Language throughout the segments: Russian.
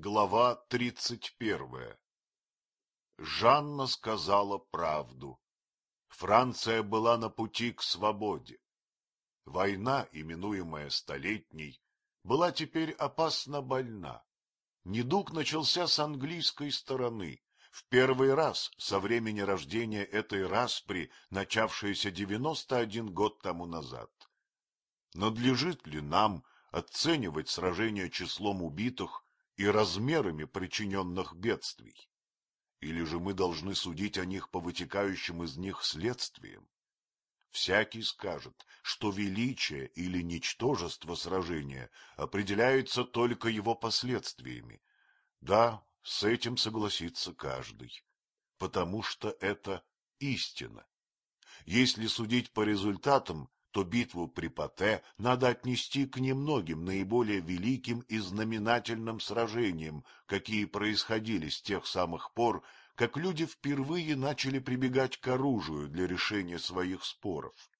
Глава тридцать первая Жанна сказала правду. Франция была на пути к свободе. Война, именуемая Столетней, была теперь опасно больна. Недуг начался с английской стороны, в первый раз со времени рождения этой распри, начавшейся девяносто один год тому назад. Надлежит ли нам оценивать сражение числом убитых и размерами причиненных бедствий? Или же мы должны судить о них по вытекающим из них следствиям? Всякий скажет, что величие или ничтожество сражения определяется только его последствиями. Да, с этим согласится каждый, потому что это истина. Если судить по результатам, то битву при Пате надо отнести к немногим наиболее великим и знаменательным сражениям, какие происходили с тех самых пор, как люди впервые начали прибегать к оружию для решения своих споров.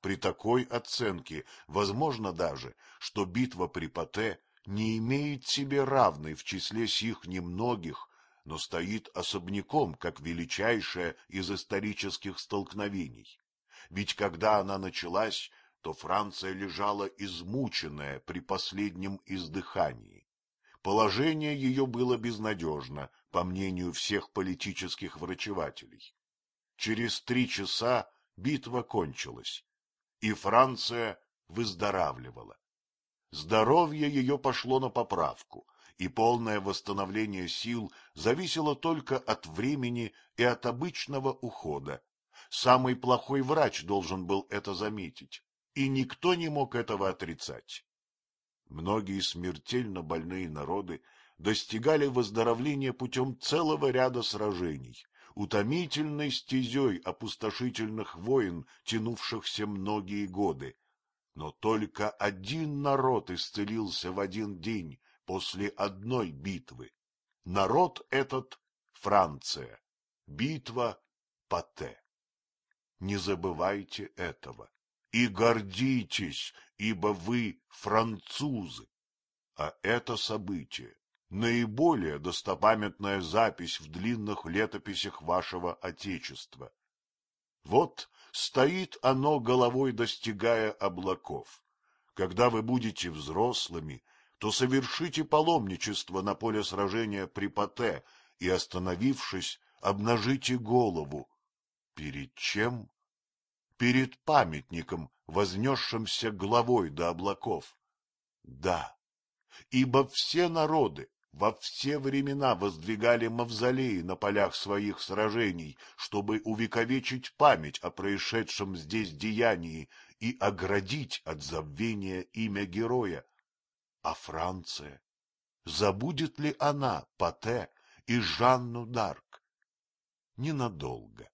При такой оценке возможно даже, что битва при Пате не имеет себе равной в числе сих немногих, но стоит особняком, как величайшее из исторических столкновений. Ведь когда она началась, то Франция лежала измученная при последнем издыхании. Положение ее было безнадежно, по мнению всех политических врачевателей. Через три часа битва кончилась, и Франция выздоравливала. Здоровье ее пошло на поправку, и полное восстановление сил зависело только от времени и от обычного ухода, Самый плохой врач должен был это заметить, и никто не мог этого отрицать. Многие смертельно больные народы достигали выздоровления путем целого ряда сражений, утомительной стезей опустошительных войн, тянувшихся многие годы. Но только один народ исцелился в один день после одной битвы. Народ этот — Франция. Битва Пате. Не забывайте этого и гордитесь, ибо вы французы. А это событие — наиболее достопамятная запись в длинных летописях вашего Отечества. Вот стоит оно головой достигая облаков. Когда вы будете взрослыми, то совершите паломничество на поле сражения при Пате и, остановившись, обнажите голову, Перед чем? Перед памятником, вознесшимся главой до облаков. Да, ибо все народы во все времена воздвигали мавзолеи на полях своих сражений, чтобы увековечить память о происшедшем здесь деянии и оградить от забвения имя героя. А Франция? Забудет ли она Пате и Жанну Дарк? Ненадолго.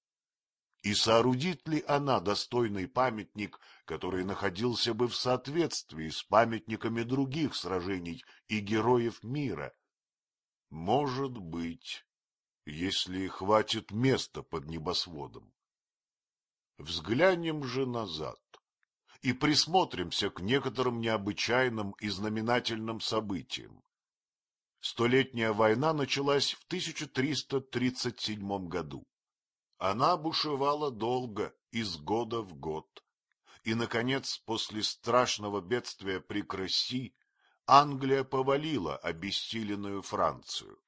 И соорудит ли она достойный памятник, который находился бы в соответствии с памятниками других сражений и героев мира? Может быть, если хватит места под небосводом. Взглянем же назад и присмотримся к некоторым необычайным и знаменательным событиям. Столетняя война началась в 1337 году. Она бушевала долго, из года в год. И, наконец, после страшного бедствия при Кресси, Англия повалила обессиленную Францию.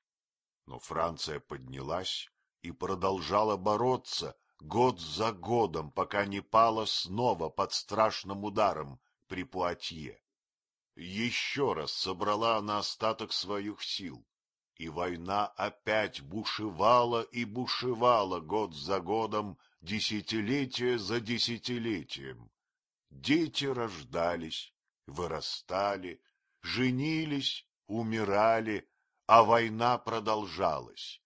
Но Франция поднялась и продолжала бороться год за годом, пока не пала снова под страшным ударом при Пуатье. Еще раз собрала она остаток своих сил, и война опять бушевала и бушевала год за годом, десятилетие за десятилетием. Дети рождались, вырастали, женились, умирали, а война продолжалась.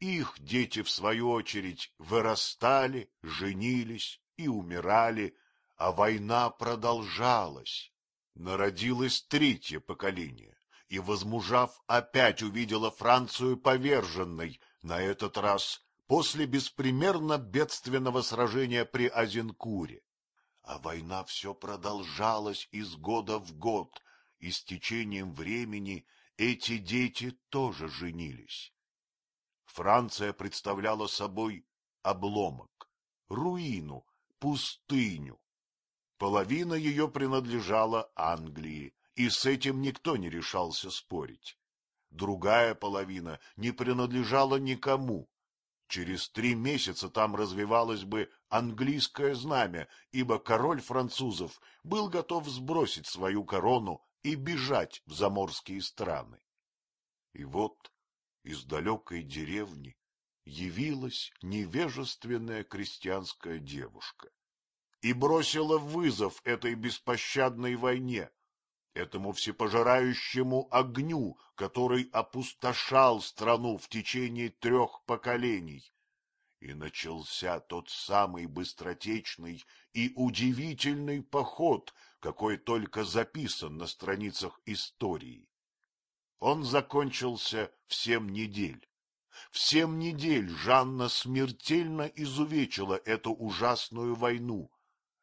Их дети, в свою очередь, вырастали, женились и умирали, а война продолжалась. Народилось третье поколение и, возмужав, опять увидела Францию поверженной, на этот раз после беспримерно бедственного сражения при Азенкуре. А война все продолжалась из года в год, и с течением времени эти дети тоже женились. Франция представляла собой обломок, руину, пустыню. Половина ее принадлежала Англии, и с этим никто не решался спорить. Другая половина не принадлежала никому. Через три месяца там развивалось бы английское знамя, ибо король французов был готов сбросить свою корону и бежать в заморские страны. И вот из далекой деревни явилась невежественная крестьянская девушка и бросила вызов этой беспощадной войне, этому всепожирающему огню, который опустошал страну в течение трех поколений. И начался тот самый быстротечный и удивительный поход, какой только записан на страницах истории. Он закончился в семь недель. В семь недель Жанна смертельно изувечила эту ужасную войну,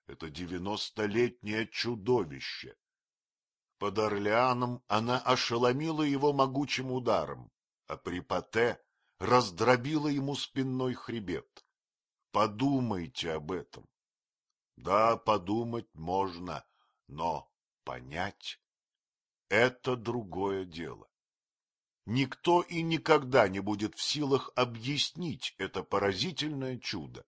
это девяностолетнее чудовище. Под Орлеаном она ошеломила его могучим ударом, а при Пате раздробила ему спинной хребет. Подумайте об этом. Да, подумать можно, но понять — это другое дело. Никто и никогда не будет в силах объяснить это поразительное чудо.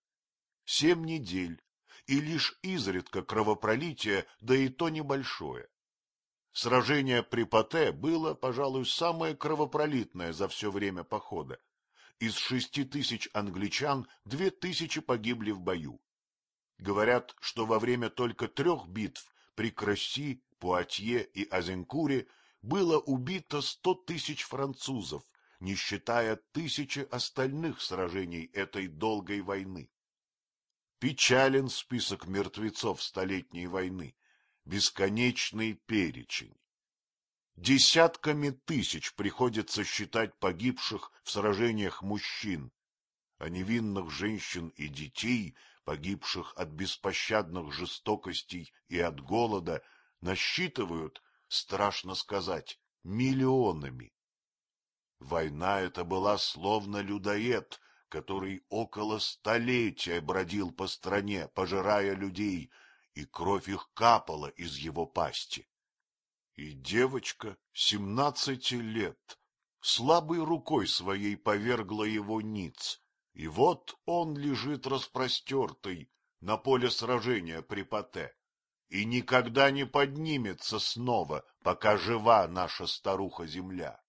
Семь недель, и лишь изредка кровопролитие, да и то небольшое. Сражение при Пате было, пожалуй, самое кровопролитное за все время похода. Из шести тысяч англичан две тысячи погибли в бою. Говорят, что во время только трех битв при Красси, Пуатье и Азенкуре было убито сто тысяч французов, не считая тысячи остальных сражений этой долгой войны. Печален список мертвецов Столетней войны, бесконечный перечень. Десятками тысяч приходится считать погибших в сражениях мужчин, а невинных женщин и детей погибших от беспощадных жестокостей и от голода, насчитывают, страшно сказать, миллионами. Война эта была словно людоед, который около столетия бродил по стране, пожирая людей, и кровь их капала из его пасти. И девочка семнадцати лет слабой рукой своей повергла его ниц, и вот он лежит распростертый на поле сражения при Пате и никогда не поднимется снова, пока жива наша старуха-земля.